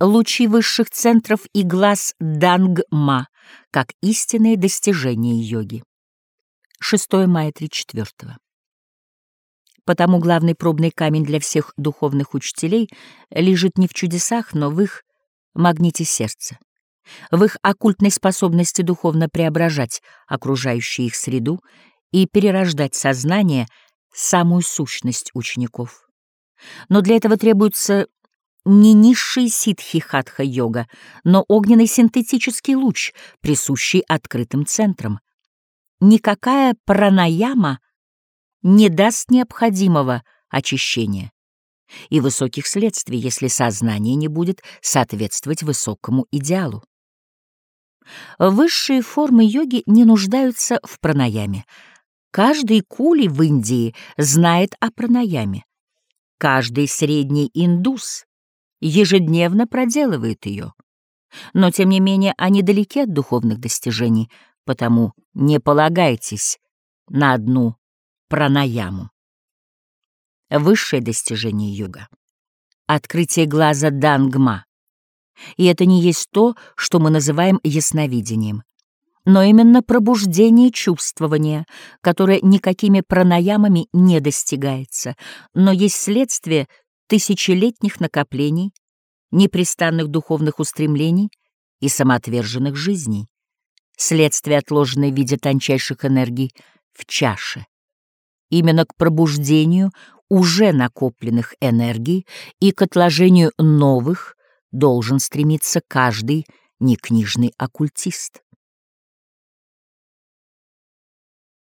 лучи высших центров и глаз Дангма, как истинные достижения йоги. 6 мая 34 Потому главный пробный камень для всех духовных учителей лежит не в чудесах, но в их магните сердца, в их оккультной способности духовно преображать окружающую их среду и перерождать сознание, самую сущность учеников. Но для этого требуется не низший ситхи-хатха-йога, но огненный синтетический луч, присущий открытым центрам. Никакая пранаяма не даст необходимого очищения и высоких следствий, если сознание не будет соответствовать высокому идеалу. Высшие формы йоги не нуждаются в пранаяме. Каждый кули в Индии знает о пранаяме. Каждый средний индус ежедневно проделывает ее. Но, тем не менее, они далеки от духовных достижений, потому не полагайтесь на одну пранаяму. Высшее достижение йога — открытие глаза Дангма. И это не есть то, что мы называем ясновидением, но именно пробуждение чувствования, которое никакими пранаямами не достигается, но есть следствие тысячелетних накоплений, непрестанных духовных устремлений и самоотверженных жизней, следствие отложенной в виде тончайших энергий в чаше. Именно к пробуждению уже накопленных энергий и к отложению новых должен стремиться каждый некнижный оккультист.